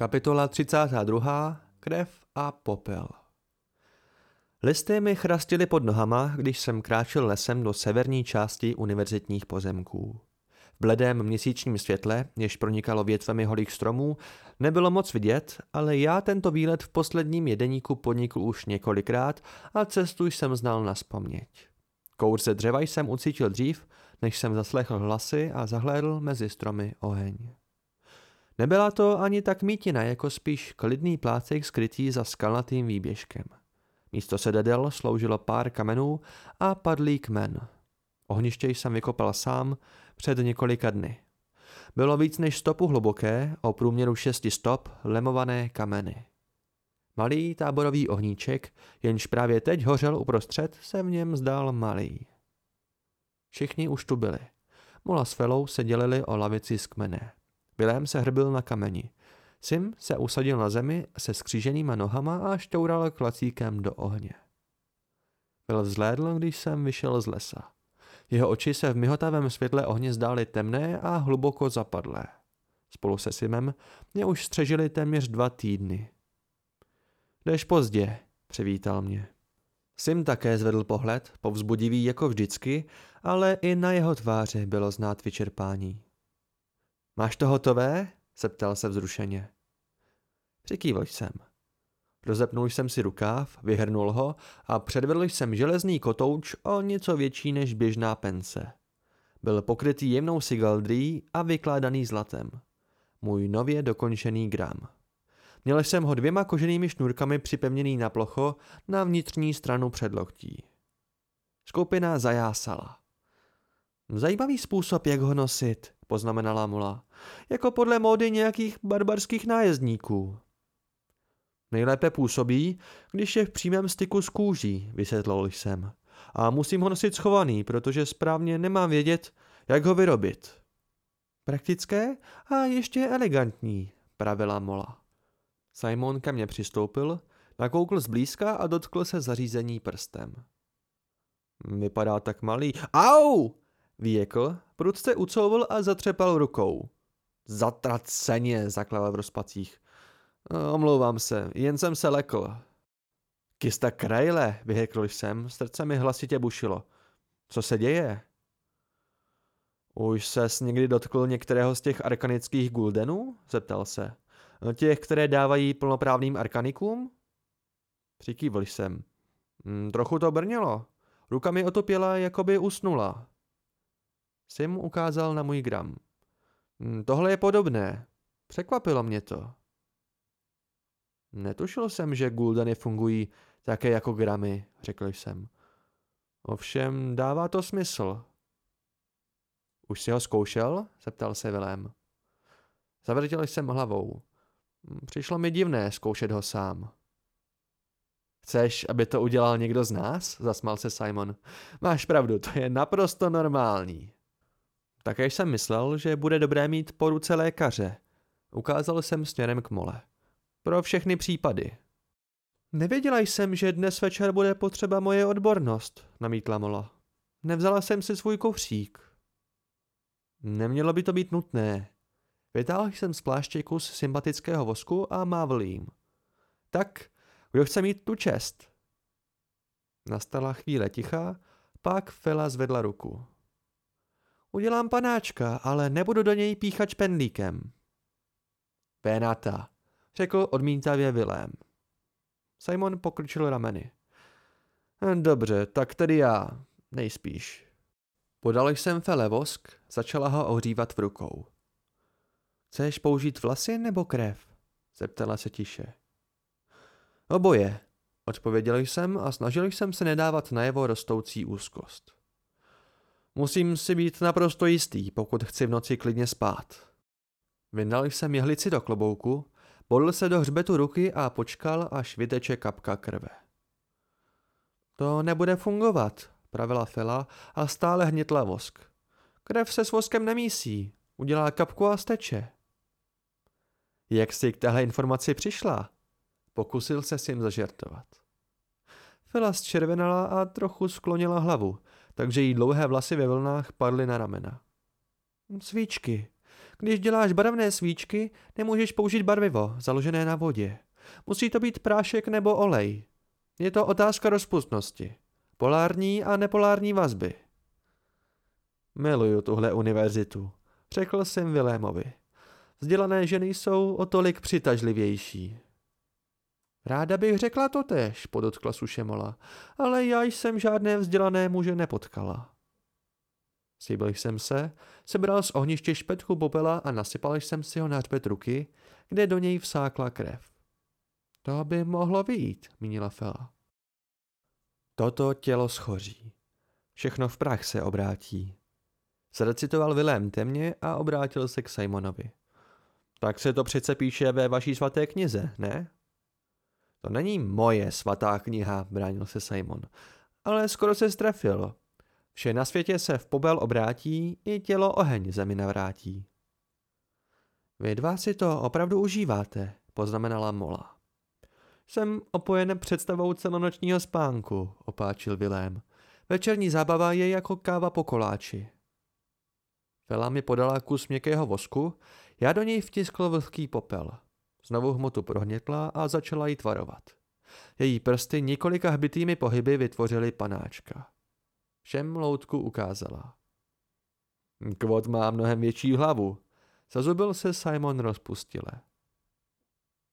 Kapitola 32. Krev a popel Listy mi chrastily pod nohama, když jsem kráčel lesem do severní části univerzitních pozemků. Bledém měsíčním světle, jež pronikalo větvemi holých stromů, nebylo moc vidět, ale já tento výlet v posledním jedeníku podnikl už několikrát a cestu jsem znal na vzpomněť. Kouř ze dřeva jsem ucítil dřív, než jsem zaslechl hlasy a zahlédl mezi stromy oheň. Nebyla to ani tak mítina, jako spíš klidný plácek skrytý za skalnatým výběžkem. Místo sedadel sloužilo pár kamenů a padlý kmen. Ohniště jsem vykopal sám před několika dny. Bylo víc než stopu hluboké, o průměru šesti stop, lemované kameny. Malý táborový ohníček, jenž právě teď hořel uprostřed, se v něm zdál malý. Všichni už tu byli. Mola s Felou se dělili o lavici z kmene. Vilém se hrbil na kameni. Sim se usadil na zemi se skříženýma nohama a šťoural klacíkem do ohně. Byl vzhlédl, když jsem vyšel z lesa. Jeho oči se v myhotavém světle ohně zdály temné a hluboko zapadlé. Spolu se Simem mě už střežili téměř dva týdny. Jdeš pozdě, přivítal mě. Sim také zvedl pohled, povzbudivý jako vždycky, ale i na jeho tváři bylo znát vyčerpání. Máš to hotové? zeptal se vzrušeně. Přikývl jsem. Rozepnul jsem si rukáv, vyhrnul ho a předvedl jsem železný kotouč o něco větší než běžná pence. Byl pokrytý jemnou sigaldrý a vykládaný zlatem. Můj nově dokončený gram. Měl jsem ho dvěma koženými šnůrkami připevněný na plocho na vnitřní stranu předloktí. Skupina zajásala. Zajímavý způsob, jak ho nosit, poznamenala Mula. Jako podle módy nějakých barbarských nájezdníků. Nejlépe působí, když je v přímém styku s kůží, vysvětlil jsem. A musím ho nosit schovaný, protože správně nemám vědět, jak ho vyrobit. Praktické a ještě elegantní, pravila Mola. Simon ke mně přistoupil, nakoukl zblízka a dotkl se zařízení prstem. Vypadá tak malý. Au! Výjekl, prudce ucouvl a zatřepal rukou. Zatraceně, zaklal v rozpacích. Omlouvám se, jen jsem se lekl. Kista krajle, vyhekl jsem, srdce mi hlasitě bušilo. Co se děje? Už ses někdy dotkl některého z těch arkanických guldenů? Zeptal se. Těch, které dávají plnoprávným arkanikům? Přikývl jsem. Hm, trochu to brnělo. Ruka mi otopěla, jako by usnula. Sim ukázal na můj gram. Hm, tohle je podobné. Překvapilo mě to. Netušil jsem, že guldany fungují také jako gramy, řekl jsem. Ovšem dává to smysl. Už si ho zkoušel? zeptal se Vilém. Zavrtěl jsem hlavou. Přišlo mi divné zkoušet ho sám. Chceš, aby to udělal někdo z nás? Zasmal se Simon. Máš pravdu, to je naprosto normální. Také jsem myslel, že bude dobré mít po ruce lékaře. Ukázal jsem směrem k mole. Pro všechny případy. Nevěděla jsem, že dnes večer bude potřeba moje odbornost, namítla mola. Nevzala jsem si svůj kufřík. Nemělo by to být nutné. Vytáhl jsem z pláště kus sympatického vosku a mávl jim. Tak, kdo chce mít tu čest? Nastala chvíle ticha, pak Fela zvedla ruku. Udělám panáčka, ale nebudu do něj píchat špendlíkem. Penata, řekl odmítavě Vilém. Simon pokrčil rameny. Dobře, tak tedy já, nejspíš. Podal jsem Fele vosk, začala ho ohřívat v rukou. Chceš použít vlasy nebo krev? zeptala se tiše. Oboje, odpověděl jsem a snažil jsem se nedávat najevo rostoucí úzkost. Musím si být naprosto jistý, pokud chci v noci klidně spát. Vyndal jsem jehlici do klobouku, podl se do hřbetu ruky a počkal, až vyteče kapka krve. To nebude fungovat, pravila Fela a stále hnětla vosk. Krev se s voskem nemísí, udělá kapku a steče. Jak jsi k téhle informaci přišla? Pokusil se s ním zažertovat. Fela zčervenala a trochu sklonila hlavu, takže jí dlouhé vlasy ve vlnách padly na ramena. Svíčky. Když děláš barevné svíčky, nemůžeš použít barvivo, založené na vodě. Musí to být prášek nebo olej. Je to otázka rozpustnosti. Polární a nepolární vazby. Miluju tuhle univerzitu, řekl jsem Vilémovi. Vzdělané ženy jsou o tolik přitažlivější. Ráda bych řekla to tež, podotkla Sušemola, ale já jsem žádné vzdělané muže nepotkala. Sýbil jsem se, sebral z ohniště špetku popela a nasypal jsem si ho na hřbet ruky, kde do něj vsákla krev. To by mohlo vyjít, mínila Fela. Toto tělo schoří. Všechno v prach se obrátí. Zrecitoval Vilém temně a obrátil se k Simonovi. Tak se to přece píše ve vaší svaté knize, ne? To není moje svatá kniha, bránil se Simon, ale skoro se strefil. Vše na světě se v pobel obrátí, i tělo oheň zemi navrátí. Vy dva si to opravdu užíváte, poznamenala Mola. Jsem opojen představou celonočního spánku, opáčil Vilém. Večerní zábava je jako káva po koláči. Fela mi podala kus měkkého vosku, já do něj vtiskl vlhký popel. Znovu hmotu prohnětla a začala jí tvarovat. Její prsty několika hbitými pohyby vytvořily panáčka. Všem loutku ukázala. Kvot má mnohem větší hlavu. Zazubil se Simon rozpustile.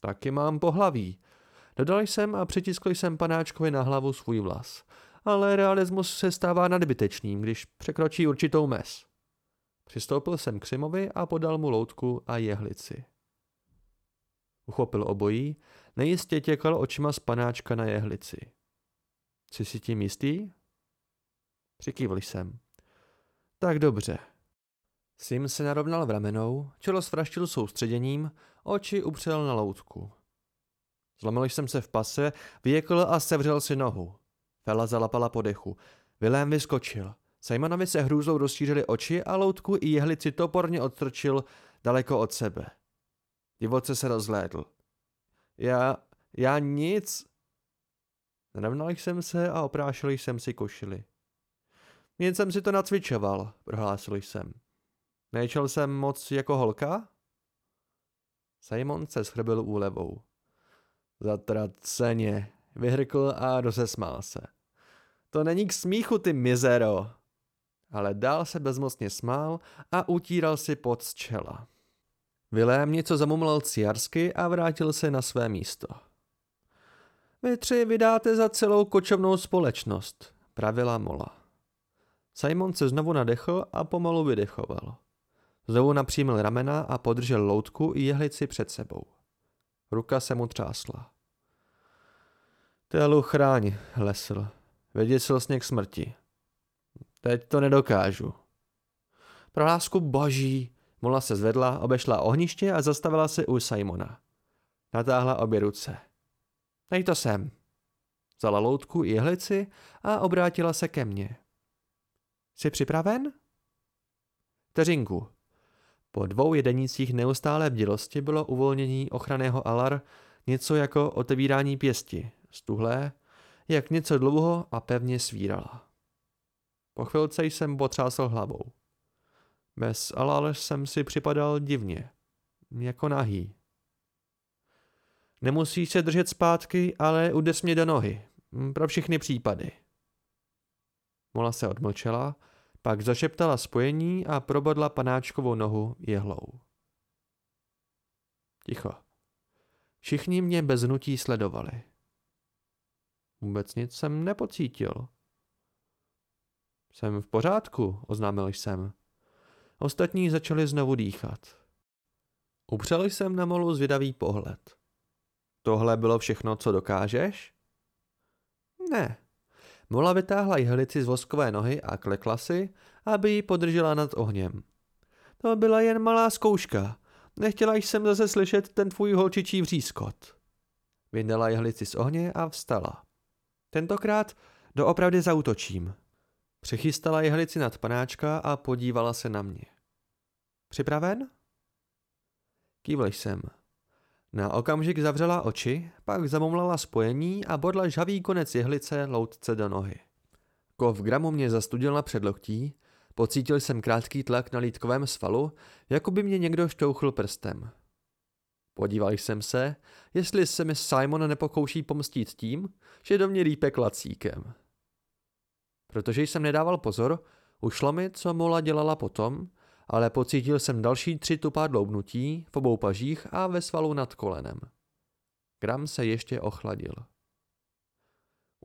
Taky mám pohlaví. Dodal jsem a přitiskl jsem panáčkovi na hlavu svůj vlas. Ale realismus se stává nadbytečným, když překročí určitou mez. Přistoupil jsem k Simovi a podal mu loutku a jehlici. Uchopil obojí, nejistě těkal očima z panáčka na jehlici. Jsi si tím jistý? Přikývl jsem. Tak dobře. Sim se narovnal v ramenou, čelo svraštil soustředěním, oči upřel na loutku. Zlomil jsem se v pase, vyjekl a sevřel si nohu. Fela zalapala po dechu. Vilém vyskočil. Simonovi se hrůzou rozšířily oči a loutku i jehlici toporně odstrčil daleko od sebe. Divoce se rozhlédl. Já, já nic. Narovnal jsem se a oprášil jsem si košili. Jen jsem si to nacvičoval, prohlásil jsem. Nejčel jsem moc jako holka? Simon se schrbil úlevou. Zatraceně, vyhrkl a rozesmál se. To není k smíchu, ty mizero. Ale dál se bezmocně smál a utíral si pod z čela. Vilém něco zamumlal ciarsky a vrátil se na své místo. Vy tři vydáte za celou kočovnou společnost, pravila Mola. Simon se znovu nadechl a pomalu vydechoval. Znovu napřímil ramena a podržel loutku i jehlici před sebou. Ruka se mu třásla. Télu chráň, lesl. Vyděsil sněk smrti. Teď to nedokážu. Pro lásku boží, Mola se zvedla, obešla ohniště a zastavila se u Simona. Natáhla obě ruce. Dej to sem. Vzala loutku i jehlici a obrátila se ke mně. Jsi připraven? Teřinku. Po dvou jedenících neustále bdělosti bylo uvolnění ochranného alar něco jako otevírání pěsti, stuhlé, jak něco dlouho a pevně svírala. Po chvilce jsem potřásl hlavou. Bez alar jsem si připadal divně, jako nahý. Nemusíš se držet zpátky, ale udes mě do nohy, pro všechny případy. Mola se odmlčela, pak zašeptala spojení a probodla panáčkovou nohu jehlou. Ticho. Všichni mě bez nutí sledovali. Vůbec nic jsem nepocítil. Jsem v pořádku, oznámil jsem. Ostatní začali znovu dýchat. Upřel jsem na molu zvědavý pohled. Tohle bylo všechno, co dokážeš? Ne, Mola vytáhla jehlici z voskové nohy a klekla si, aby ji podržela nad ohněm. To byla jen malá zkouška. Nechtěla jsem zase slyšet ten tvůj holčičí vřískot. Vyndala jehlici z ohně a vstala. Tentokrát doopravdy zautočím. Přechystala jehlici nad panáčka a podívala se na mě. Připraven? Kývl jsem. Na okamžik zavřela oči, pak zamomlala spojení a bodla žhavý konec jehlice loutce do nohy. Kov gramu mě zastudil na předloktí, pocítil jsem krátký tlak na lítkovém svalu, jako by mě někdo šťouchl prstem. Podíval jsem se, jestli se mi Simon nepokouší pomstít tím, že do mě rýpe klacíkem. Protože jsem nedával pozor, ušlo mi, co Mola dělala potom, ale pocítil jsem další tři tupá dloubnutí v obou pažích a ve svalu nad kolenem. Gram se ještě ochladil.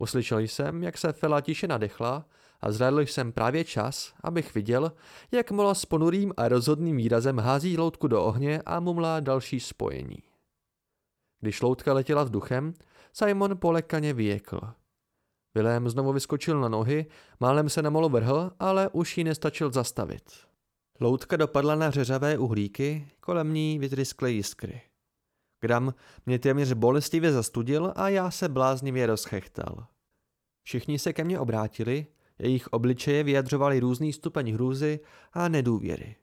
Uslyšel jsem, jak se Fela tiše nadechla a zhlédl jsem právě čas, abych viděl, jak Mola s ponurým a rozhodným výrazem hází loutku do ohně a mumlá další spojení. Když loutka letěla vzduchem, Simon polekaně vyjekl. Vilém znovu vyskočil na nohy, málem se na molo vrhl, ale už ji nestačil zastavit. Loutka dopadla na řeřavé uhlíky, kolem ní vytryskly jiskry. Gram mě téměř bolestivě zastudil a já se bláznivě rozchechtal. Všichni se ke mně obrátili, jejich obličeje vyjadřovali různý stupeň hrůzy a nedůvěry.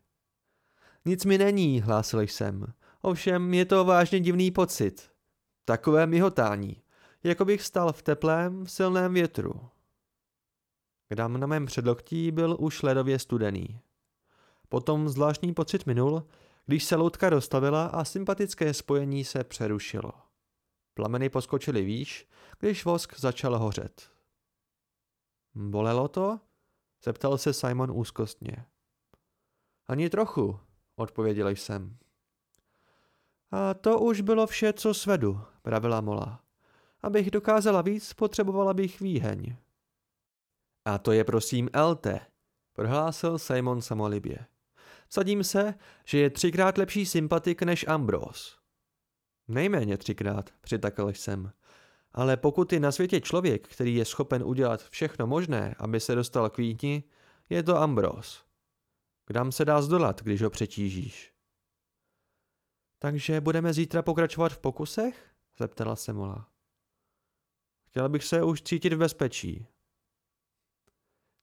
Nic mi není, hlásil jsem. Ovšem je to vážně divný pocit. Takové mihotání, jako bych stal v teplém, silném větru. Gram na mém předloktí byl už ledově studený. Potom zvláštní pocit minul, když se loutka dostavila a sympatické spojení se přerušilo. Plameny poskočily výš, když vosk začal hořet. Bolelo to? zeptal se Simon úzkostně. Ani trochu, odpověděl jsem. A to už bylo vše, co svedu, pravila Mola. Abych dokázala víc, potřebovala bych výheň. A to je prosím LT, prohlásil Simon samolibě. Sadím se, že je třikrát lepší sympatik než Ambrose. Nejméně třikrát, přitakal jsem. Ale pokud je na světě člověk, který je schopen udělat všechno možné, aby se dostal k vítni, je to Ambrose. Kdám se dá zdolat, když ho přetížíš. Takže budeme zítra pokračovat v pokusech? zeptala se Mola. Chtěla bych se už cítit v bezpečí.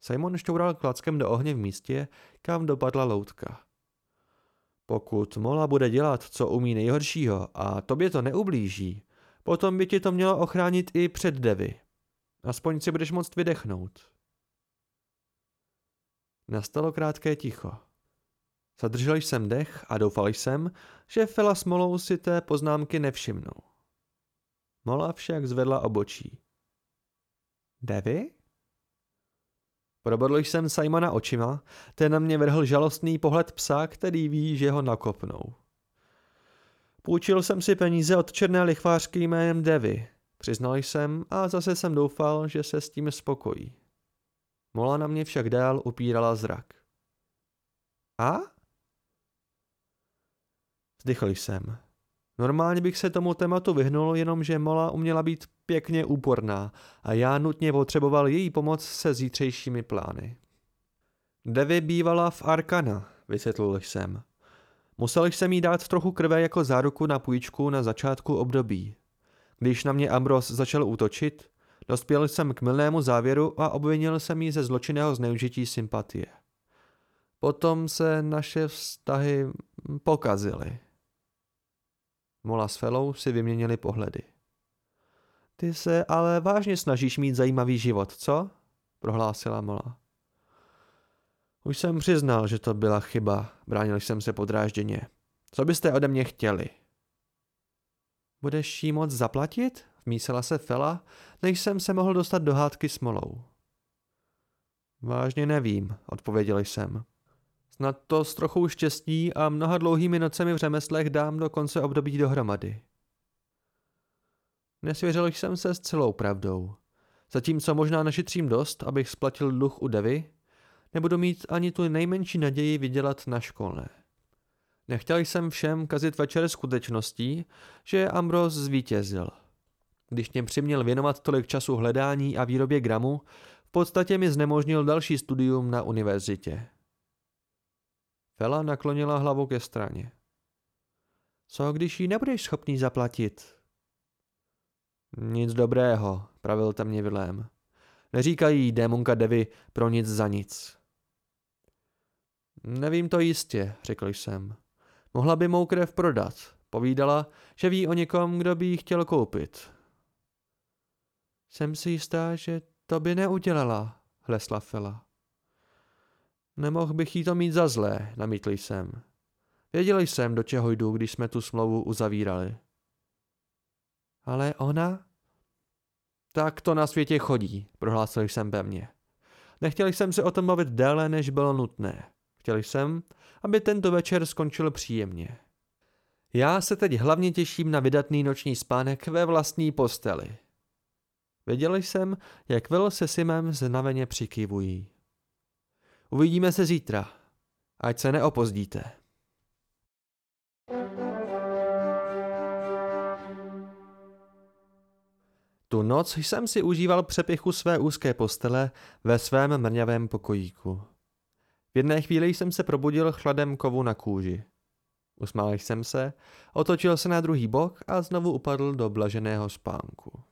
Simon šťoural klackem do ohně v místě, kam dopadla loutka. Pokud Mola bude dělat, co umí nejhoršího a tobě to neublíží, potom by ti to mělo ochránit i před devy. Aspoň si budeš moct vydechnout. Nastalo krátké ticho. Zadržel jsem dech a doufal jsem, že Fela s Molou si té poznámky nevšimnou. Mola však zvedla obočí. Devy? Probodl jsem Simona očima, ten na mě vrhl žalostný pohled psa, který ví, že ho nakopnou. Půjčil jsem si peníze od černé lichvářky jménem Devy. Přiznal jsem a zase jsem doufal, že se s tím spokojí. Mola na mě však dál upírala zrak. A? Vzdychl jsem. Normálně bych se tomu tématu vyhnul, jenomže Mola uměla být pěkně úporná a já nutně potřeboval její pomoc se zítřejšími plány. Devi bývala v Arkana, vysvětlil jsem. Musel jsem jí dát trochu krve jako záruku na půjčku na začátku období. Když na mě Ambros začal útočit, dospěl jsem k milnému závěru a obvinil jsem jí ze zločinného zneužití sympatie. Potom se naše vztahy pokazily. Mola s Felou si vyměnili pohledy. Ty se ale vážně snažíš mít zajímavý život, co? prohlásila Mola. Už jsem přiznal, že to byla chyba, bránil jsem se podrážděně. Co byste ode mě chtěli? Budeš jí moc zaplatit? Vmísela se Fela, než jsem se mohl dostat do hádky s Molou. Vážně nevím, odpověděl jsem. Snad to s trochou štěstí a mnoha dlouhými nocemi v řemeslech dám do konce období dohromady. Nesvěřil jsem se s celou pravdou. Zatímco možná našetřím dost, abych splatil dluh u Devy, nebudu mít ani tu nejmenší naději vydělat na školné. Nechtěl jsem všem kazit večer skutečností, že Ambros zvítězil. Když mě přiměl věnovat tolik času hledání a výrobě gramu, v podstatě mi znemožnil další studium na univerzitě. Fela naklonila hlavu ke straně. Co když ji nebudeš schopný zaplatit? Nic dobrého, pravil temně Vilém. Neříkají démonka Devy pro nic za nic. Nevím to jistě, řekl jsem. Mohla by mou krev prodat, Povídala, že ví o někom, kdo by ji chtěl koupit. Jsem si jistá, že to by neudělala, hlesla Fela. Nemohl bych jí to mít za zlé, namítl jsem. Věděl jsem, do čeho jdu, když jsme tu smlouvu uzavírali. Ale ona? Tak to na světě chodí, prohlásil jsem pevně. Nechtěl jsem se o tom bavit déle, než bylo nutné. Chtěl jsem, aby tento večer skončil příjemně. Já se teď hlavně těším na vydatný noční spánek ve vlastní posteli. Věděl jsem, jak Will se Simem znaveně přikivují. Uvidíme se zítra. Ať se neopozdíte. Tu noc jsem si užíval přepichu své úzké postele ve svém mrňavém pokojíku. V jedné chvíli jsem se probudil chladem kovu na kůži. Usmál jsem se, otočil se na druhý bok a znovu upadl do blaženého spánku.